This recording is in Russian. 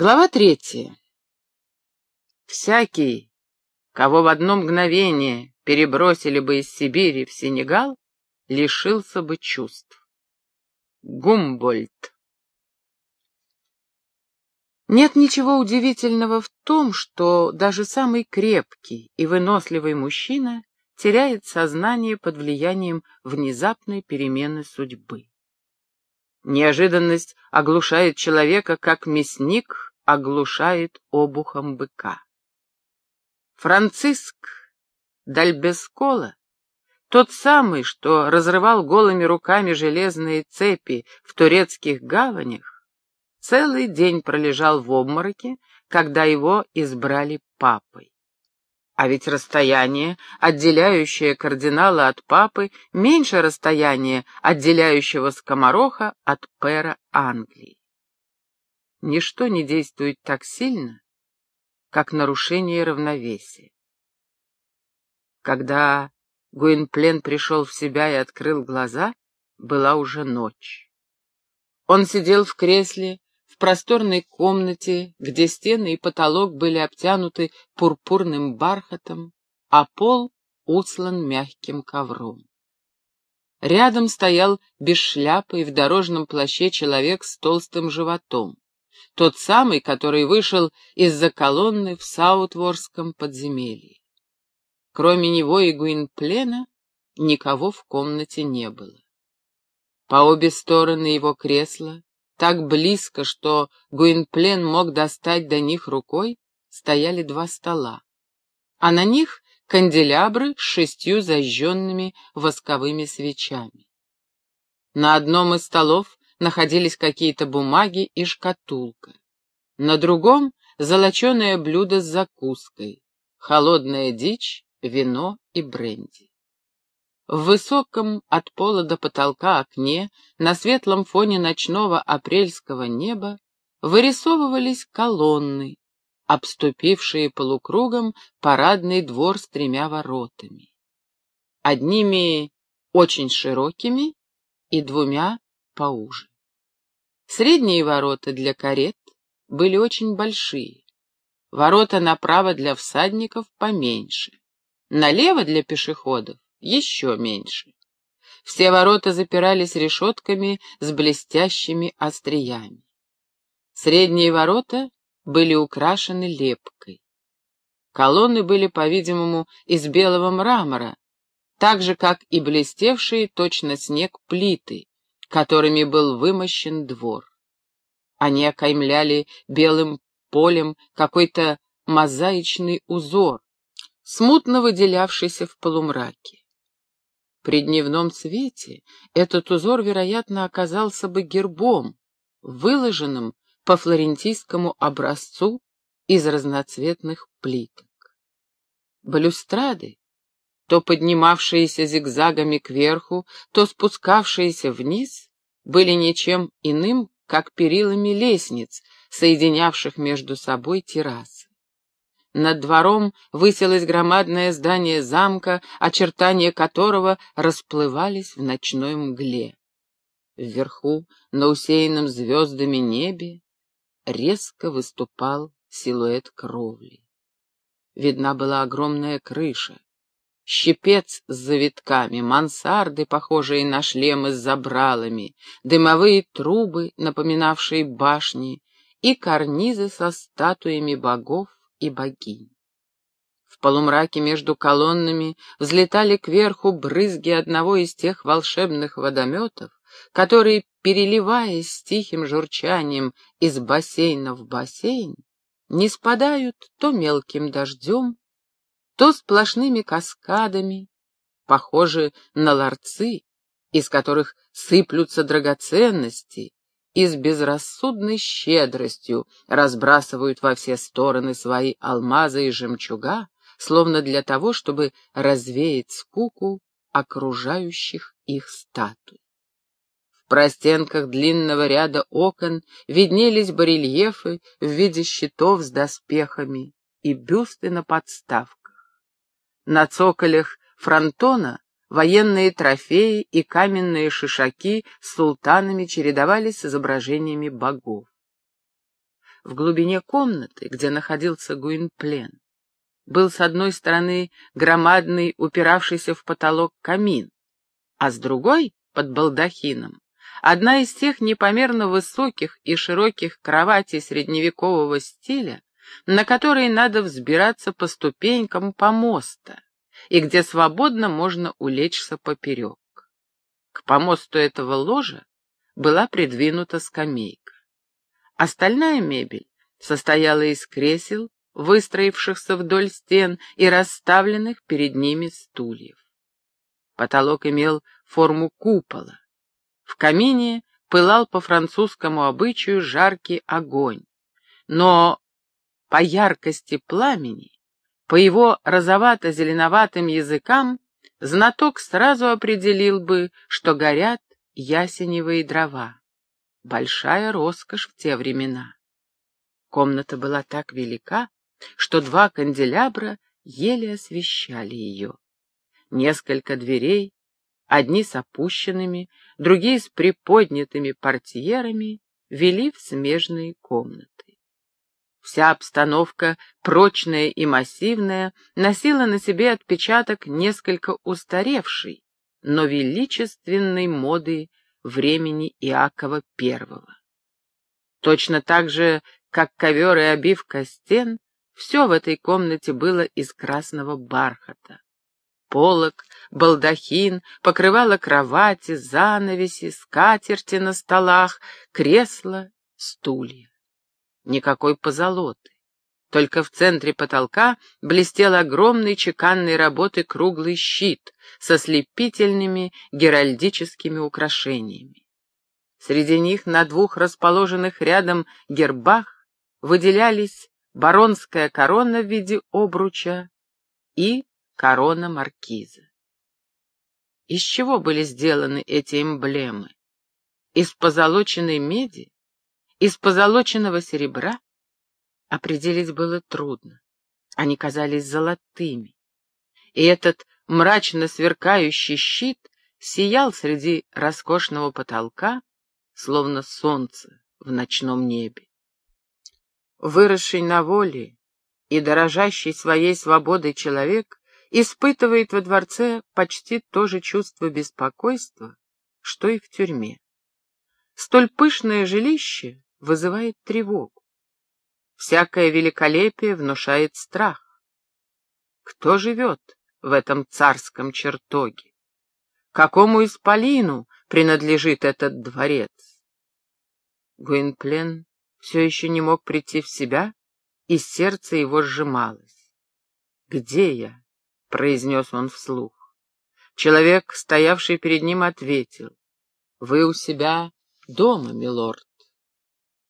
Глава третья. Всякий, кого в одно мгновение перебросили бы из Сибири в Сенегал, лишился бы чувств. Гумбольд. Нет ничего удивительного в том, что даже самый крепкий и выносливый мужчина теряет сознание под влиянием внезапной перемены судьбы. Неожиданность оглушает человека, как мясник оглушает обухом быка. Франциск Дальбескола, тот самый, что разрывал голыми руками железные цепи в турецких гаванях, целый день пролежал в обмороке, когда его избрали папой. А ведь расстояние, отделяющее кардинала от папы, меньше расстояния, отделяющего скомороха от пера Англии. Ничто не действует так сильно, как нарушение равновесия. Когда Гуинплен пришел в себя и открыл глаза, была уже ночь. Он сидел в кресле в просторной комнате, где стены и потолок были обтянуты пурпурным бархатом, а пол услан мягким ковром. Рядом стоял без шляпы и в дорожном плаще человек с толстым животом тот самый, который вышел из-за колонны в Саутворском подземелье. Кроме него и Гуинплена никого в комнате не было. По обе стороны его кресла, так близко, что Гуинплен мог достать до них рукой, стояли два стола, а на них канделябры с шестью зажженными восковыми свечами. На одном из столов находились какие-то бумаги и шкатулка. На другом — золоченое блюдо с закуской, холодная дичь, вино и бренди. В высоком от пола до потолка окне, на светлом фоне ночного апрельского неба, вырисовывались колонны, обступившие полукругом парадный двор с тремя воротами. Одними очень широкими и двумя поуже. Средние ворота для карет были очень большие, ворота направо для всадников поменьше, налево для пешеходов еще меньше. Все ворота запирались решетками с блестящими остриями. Средние ворота были украшены лепкой. Колонны были, по-видимому, из белого мрамора, так же, как и блестевшие точно снег плиты, которыми был вымощен двор. Они окаймляли белым полем какой-то мозаичный узор, смутно выделявшийся в полумраке. При дневном свете этот узор, вероятно, оказался бы гербом, выложенным по флорентийскому образцу из разноцветных плиток. Балюстрады то поднимавшиеся зигзагами кверху, то спускавшиеся вниз, были ничем иным, как перилами лестниц, соединявших между собой террасы. Над двором высилось громадное здание замка, очертания которого расплывались в ночной мгле. Вверху, на усеянном звездами небе, резко выступал силуэт кровли. Видна была огромная крыша, щепец с завитками, мансарды, похожие на шлемы с забралами, дымовые трубы, напоминавшие башни, и карнизы со статуями богов и богинь. В полумраке между колоннами взлетали кверху брызги одного из тех волшебных водометов, которые, переливаясь с тихим журчанием из бассейна в бассейн, не спадают то мелким дождем, то сплошными каскадами, похожи на ларцы, из которых сыплются драгоценности, и с безрассудной щедростью разбрасывают во все стороны свои алмазы и жемчуга, словно для того, чтобы развеять скуку окружающих их статуй. В простенках длинного ряда окон виднелись барельефы в виде щитов с доспехами и бюсты на подставках. На цоколях фронтона военные трофеи и каменные шишаки с султанами чередовались с изображениями богов. в глубине комнаты, где находился Гуинплен, был с одной стороны громадный, упиравшийся в потолок камин, а с другой, под балдахином, одна из тех непомерно высоких и широких кроватей средневекового стиля, на которые надо взбираться по ступенькам помоста, и где свободно можно улечься поперек. К помосту этого ложа была придвинута скамейка. Остальная мебель состояла из кресел, выстроившихся вдоль стен и расставленных перед ними стульев. Потолок имел форму купола. В камине пылал по французскому обычаю жаркий огонь, но по яркости пламени, по его розовато-зеленоватым языкам, знаток сразу определил бы, что горят ясеневые дрова. Большая роскошь в те времена. Комната была так велика, что два канделябра еле освещали ее. Несколько дверей, одни с опущенными, другие с приподнятыми портьерами, вели в смежные комнаты. Вся обстановка, прочная и массивная, носила на себе отпечаток несколько устаревшей, но величественной моды времени Иакова I. Точно так же, как ковер и обивка стен, все в этой комнате было из красного бархата. Полок, балдахин, покрывало кровати, занавеси, скатерти на столах, кресла, стулья никакой позолоты. Только в центре потолка блестел огромный чеканной работы круглый щит со слепительными геральдическими украшениями. Среди них на двух расположенных рядом гербах выделялись баронская корона в виде обруча и корона маркиза. Из чего были сделаны эти эмблемы? Из позолоченной меди? Из позолоченного серебра определить было трудно. Они казались золотыми. И этот мрачно сверкающий щит сиял среди роскошного потолка, словно солнце в ночном небе. Выросший на воле и дорожащий своей свободой человек испытывает во дворце почти то же чувство беспокойства, что и в тюрьме. Столь пышное жилище вызывает тревогу. Всякое великолепие внушает страх. Кто живет в этом царском чертоге? Какому исполину принадлежит этот дворец? Гуинплен все еще не мог прийти в себя, и сердце его сжималось. «Где я?» — произнес он вслух. Человек, стоявший перед ним, ответил. «Вы у себя дома, милорд».